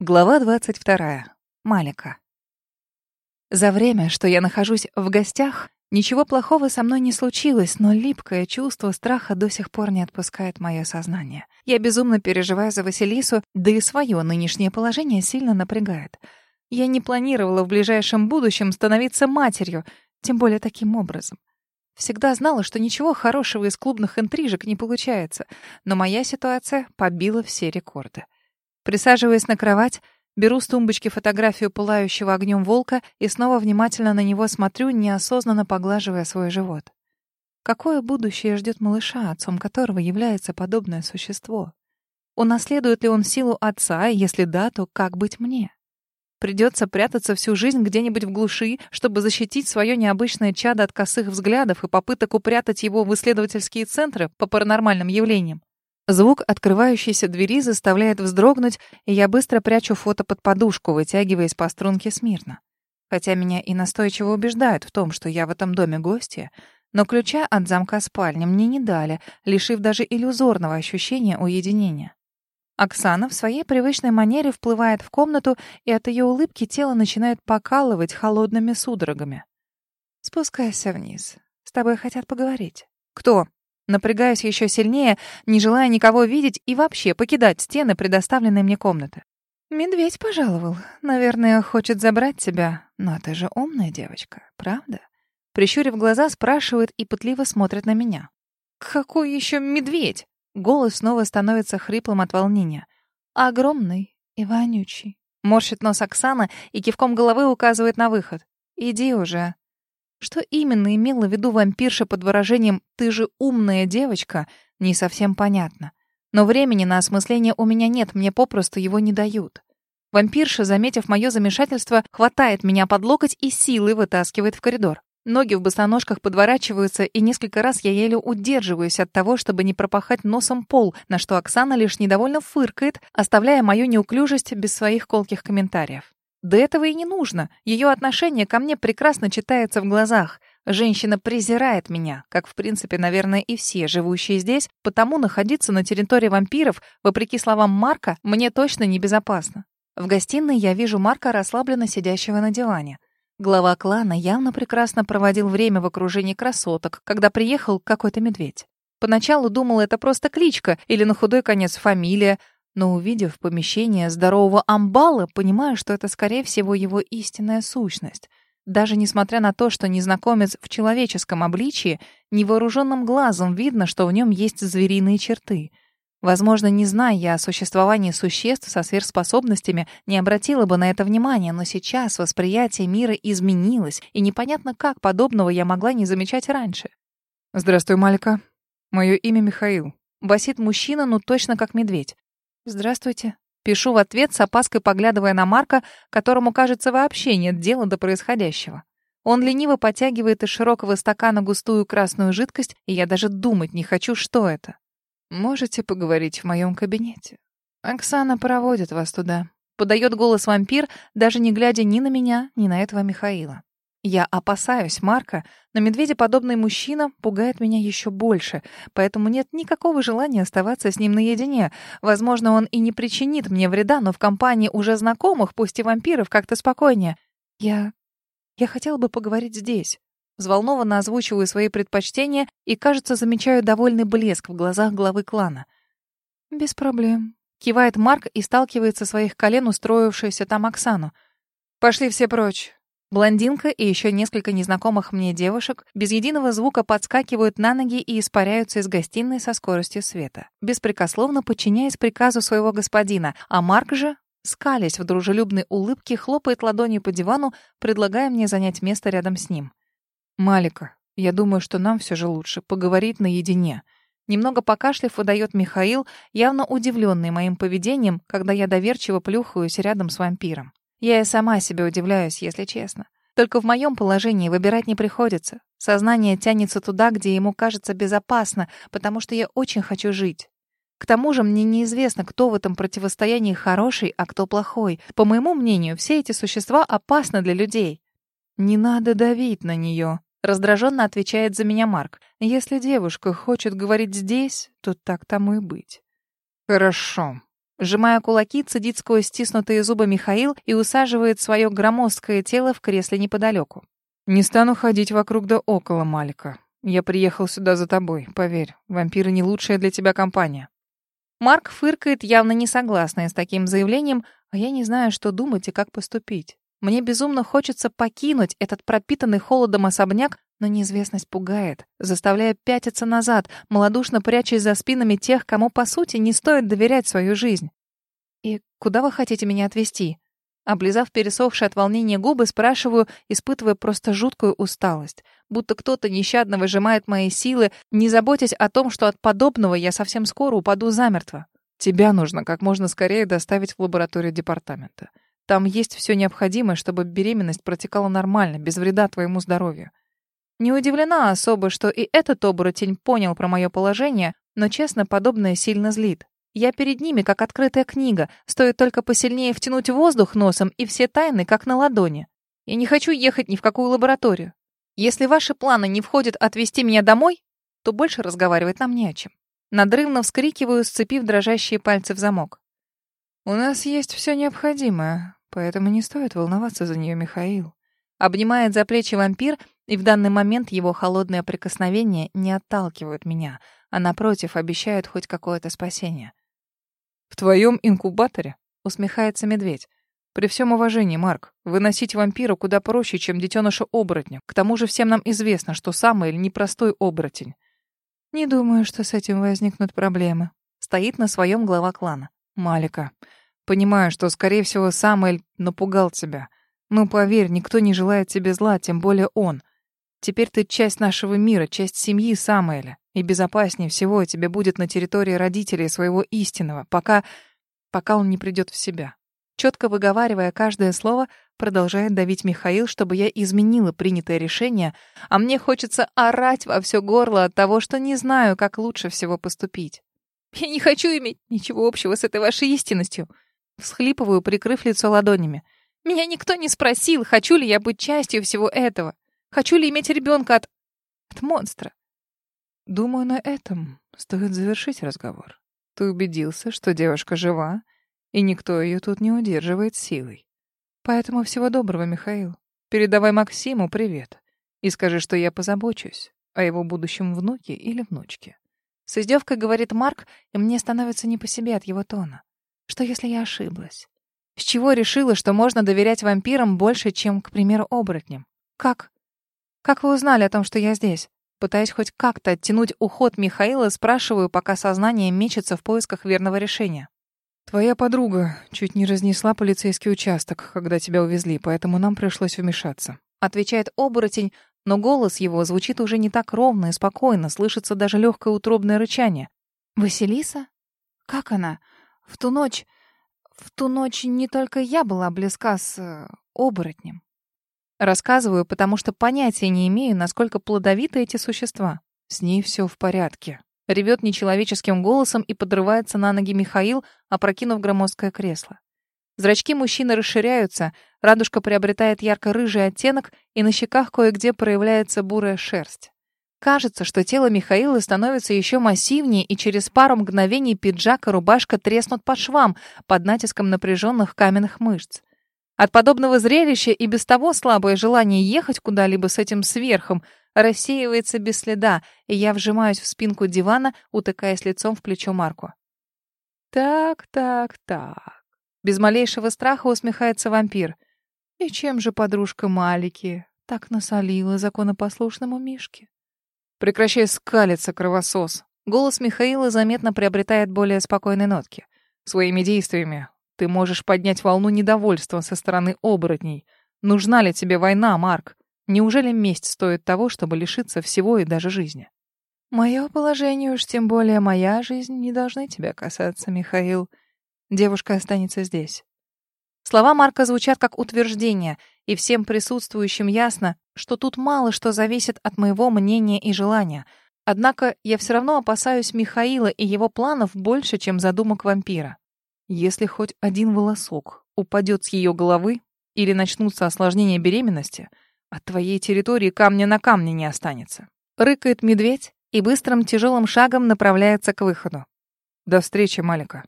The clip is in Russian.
Глава 22. Малика. За время, что я нахожусь в гостях, ничего плохого со мной не случилось, но липкое чувство страха до сих пор не отпускает мое сознание. Я безумно переживаю за Василису, да и свое нынешнее положение сильно напрягает. Я не планировала в ближайшем будущем становиться матерью, тем более таким образом. Всегда знала, что ничего хорошего из клубных интрижек не получается, но моя ситуация побила все рекорды. Присаживаясь на кровать, беру с тумбочки фотографию пылающего огнем волка и снова внимательно на него смотрю, неосознанно поглаживая свой живот. Какое будущее ждет малыша, отцом которого является подобное существо? Унаследует ли он силу отца, и если да, то как быть мне? Придется прятаться всю жизнь где-нибудь в глуши, чтобы защитить свое необычное чадо от косых взглядов и попыток упрятать его в исследовательские центры по паранормальным явлениям. Звук открывающейся двери заставляет вздрогнуть, и я быстро прячу фото под подушку, вытягиваясь по струнке смирно. Хотя меня и настойчиво убеждают в том, что я в этом доме гостья, но ключа от замка спальни мне не дали, лишив даже иллюзорного ощущения уединения. Оксана в своей привычной манере вплывает в комнату, и от ее улыбки тело начинает покалывать холодными судорогами. «Спускайся вниз. С тобой хотят поговорить». «Кто?» Напрягаюсь еще сильнее, не желая никого видеть и вообще покидать стены предоставленной мне комнаты. «Медведь пожаловал. Наверное, хочет забрать тебя. Но ты же умная девочка, правда?» Прищурив глаза, спрашивает и пытливо смотрит на меня. «Какой еще медведь?» Голос снова становится хриплым от волнения. «Огромный и вонючий». Морщит нос Оксана и кивком головы указывает на выход. «Иди уже, что именно имела в виду вампирша под выражением «ты же умная девочка» не совсем понятно. Но времени на осмысление у меня нет, мне попросту его не дают. Вампирша, заметив мое замешательство, хватает меня под локоть и силой вытаскивает в коридор. Ноги в босоножках подворачиваются, и несколько раз я еле удерживаюсь от того, чтобы не пропахать носом пол, на что Оксана лишь недовольно фыркает, оставляя мою неуклюжесть без своих колких комментариев. Да этого и не нужно. Ее отношение ко мне прекрасно читается в глазах. Женщина презирает меня, как, в принципе, наверное, и все живущие здесь, потому находиться на территории вампиров, вопреки словам Марка, мне точно небезопасно. В гостиной я вижу Марка, расслабленно сидящего на диване. Глава клана явно прекрасно проводил время в окружении красоток, когда приехал какой-то медведь. Поначалу думал, это просто кличка или на худой конец фамилия, но увидев помещение здорового амбала, понимаю, что это, скорее всего, его истинная сущность. Даже несмотря на то, что незнакомец в человеческом обличии, невооруженным глазом видно, что в нем есть звериные черты. Возможно, не зная я о существовании существ со сверхспособностями, не обратила бы на это внимания, но сейчас восприятие мира изменилось, и непонятно, как подобного я могла не замечать раньше. «Здравствуй, Малика. Мое имя Михаил». Басит мужчина, ну точно как медведь. «Здравствуйте». Пишу в ответ, с опаской поглядывая на Марка, которому, кажется, вообще нет дела до происходящего. Он лениво потягивает из широкого стакана густую красную жидкость, и я даже думать не хочу, что это. «Можете поговорить в моем кабинете?» «Оксана проводит вас туда», — подает голос вампир, даже не глядя ни на меня, ни на этого Михаила. Я опасаюсь Марка, но медведеподобный мужчина пугает меня еще больше, поэтому нет никакого желания оставаться с ним наедине. Возможно, он и не причинит мне вреда, но в компании уже знакомых, пусть и вампиров, как-то спокойнее. Я... я хотела бы поговорить здесь. Взволнованно озвучиваю свои предпочтения и, кажется, замечаю довольный блеск в глазах главы клана. «Без проблем», — кивает Марк и сталкивается своих колен устроившуюся там Оксану. «Пошли все прочь. Блондинка и еще несколько незнакомых мне девушек без единого звука подскакивают на ноги и испаряются из гостиной со скоростью света, беспрекословно подчиняясь приказу своего господина, а Марк же, скалясь в дружелюбной улыбке, хлопает ладонью по дивану, предлагая мне занять место рядом с ним. «Малика, я думаю, что нам все же лучше поговорить наедине». Немного покашлив, выдает Михаил, явно удивленный моим поведением, когда я доверчиво плюхаюсь рядом с вампиром. Я и сама себе удивляюсь, если честно. Только в моем положении выбирать не приходится. Сознание тянется туда, где ему кажется безопасно, потому что я очень хочу жить. К тому же мне неизвестно, кто в этом противостоянии хороший, а кто плохой. По моему мнению, все эти существа опасны для людей. «Не надо давить на нее», — раздраженно отвечает за меня Марк. «Если девушка хочет говорить здесь, то так тому и быть». «Хорошо», Сжимая кулаки, цедит сквозь стиснутые зубы Михаил и усаживает свое громоздкое тело в кресле неподалеку. «Не стану ходить вокруг да около, Малика. Я приехал сюда за тобой, поверь. Вампиры не лучшая для тебя компания». Марк фыркает, явно не согласный с таким заявлением, а я не знаю, что думать и как поступить. Мне безумно хочется покинуть этот пропитанный холодом особняк, но неизвестность пугает, заставляя пятиться назад, малодушно прячась за спинами тех, кому, по сути, не стоит доверять свою жизнь. «И куда вы хотите меня отвезти?» Облизав пересохшие от волнения губы, спрашиваю, испытывая просто жуткую усталость. Будто кто-то нещадно выжимает мои силы, не заботясь о том, что от подобного я совсем скоро упаду замертво. Тебя нужно как можно скорее доставить в лабораторию департамента. Там есть все необходимое, чтобы беременность протекала нормально, без вреда твоему здоровью. Не удивлена особо, что и этот оборотень понял про мое положение, но, честно, подобное сильно злит. Я перед ними, как открытая книга, стоит только посильнее втянуть воздух носом, и все тайны, как на ладони. Я не хочу ехать ни в какую лабораторию. Если ваши планы не входят отвезти меня домой, то больше разговаривать нам не о чем. Надрывно вскрикиваю, сцепив дрожащие пальцы в замок. «У нас есть все необходимое, поэтому не стоит волноваться за нее, Михаил». Обнимает за плечи вампир, и в данный момент его холодное прикосновение не отталкивают меня, а напротив обещают хоть какое-то спасение. «В твоем инкубаторе?» — усмехается медведь. «При всем уважении, Марк, выносить вампира куда проще, чем детеныша оборотня. К тому же всем нам известно, что Самоэль непростой оборотень». «Не думаю, что с этим возникнут проблемы». Стоит на своем глава клана. «Малика, понимаю, что, скорее всего, Самоэль напугал тебя. Но поверь, никто не желает тебе зла, тем более он. Теперь ты часть нашего мира, часть семьи Самоэля и безопаснее всего тебе будет на территории родителей своего истинного, пока... пока он не придет в себя. Четко выговаривая каждое слово, продолжает давить Михаил, чтобы я изменила принятое решение, а мне хочется орать во все горло от того, что не знаю, как лучше всего поступить. Я не хочу иметь ничего общего с этой вашей истинностью. Всхлипываю, прикрыв лицо ладонями. Меня никто не спросил, хочу ли я быть частью всего этого. Хочу ли иметь ребенка от... от монстра. Думаю, на этом стоит завершить разговор. Ты убедился, что девушка жива, и никто ее тут не удерживает силой. Поэтому всего доброго, Михаил. Передавай Максиму привет и скажи, что я позабочусь о его будущем внуке или внучке. С издевкой говорит Марк, и мне становится не по себе от его тона. Что если я ошиблась? С чего решила, что можно доверять вампирам больше, чем, к примеру, оборотням? Как? Как вы узнали о том, что я здесь? Пытаясь хоть как-то оттянуть уход Михаила, спрашиваю, пока сознание мечется в поисках верного решения. «Твоя подруга чуть не разнесла полицейский участок, когда тебя увезли, поэтому нам пришлось вмешаться», — отвечает оборотень, но голос его звучит уже не так ровно и спокойно, слышится даже легкое утробное рычание. «Василиса? Как она? В ту ночь... В ту ночь не только я была близка с... Э, оборотнем. Рассказываю, потому что понятия не имею, насколько плодовиты эти существа. С ней все в порядке. Ревет нечеловеческим голосом и подрывается на ноги Михаил, опрокинув громоздкое кресло. Зрачки мужчины расширяются, радужка приобретает ярко-рыжий оттенок, и на щеках кое-где проявляется бурая шерсть. Кажется, что тело Михаила становится еще массивнее, и через пару мгновений пиджак и рубашка треснут по швам под натиском напряженных каменных мышц. От подобного зрелища и без того слабое желание ехать куда-либо с этим сверхом рассеивается без следа, и я вжимаюсь в спинку дивана, утыкаясь лицом в плечо Марку. «Так, так, так...» Без малейшего страха усмехается вампир. «И чем же подружка Малики так насолила законопослушному Мишке?» «Прекращай скалиться, кровосос!» Голос Михаила заметно приобретает более спокойные нотки. «Своими действиями ты можешь поднять волну недовольства со стороны оборотней. Нужна ли тебе война, Марк? Неужели месть стоит того, чтобы лишиться всего и даже жизни? Мое положение, уж тем более моя жизнь, не должны тебя касаться, Михаил. Девушка останется здесь. Слова Марка звучат как утверждение, и всем присутствующим ясно, что тут мало что зависит от моего мнения и желания. Однако я все равно опасаюсь Михаила и его планов больше, чем задумок вампира. Если хоть один волосок упадет с ее головы или начнутся осложнения беременности, от твоей территории камня на камне не останется. Рыкает медведь и быстрым тяжелым шагом направляется к выходу. До встречи, Малика.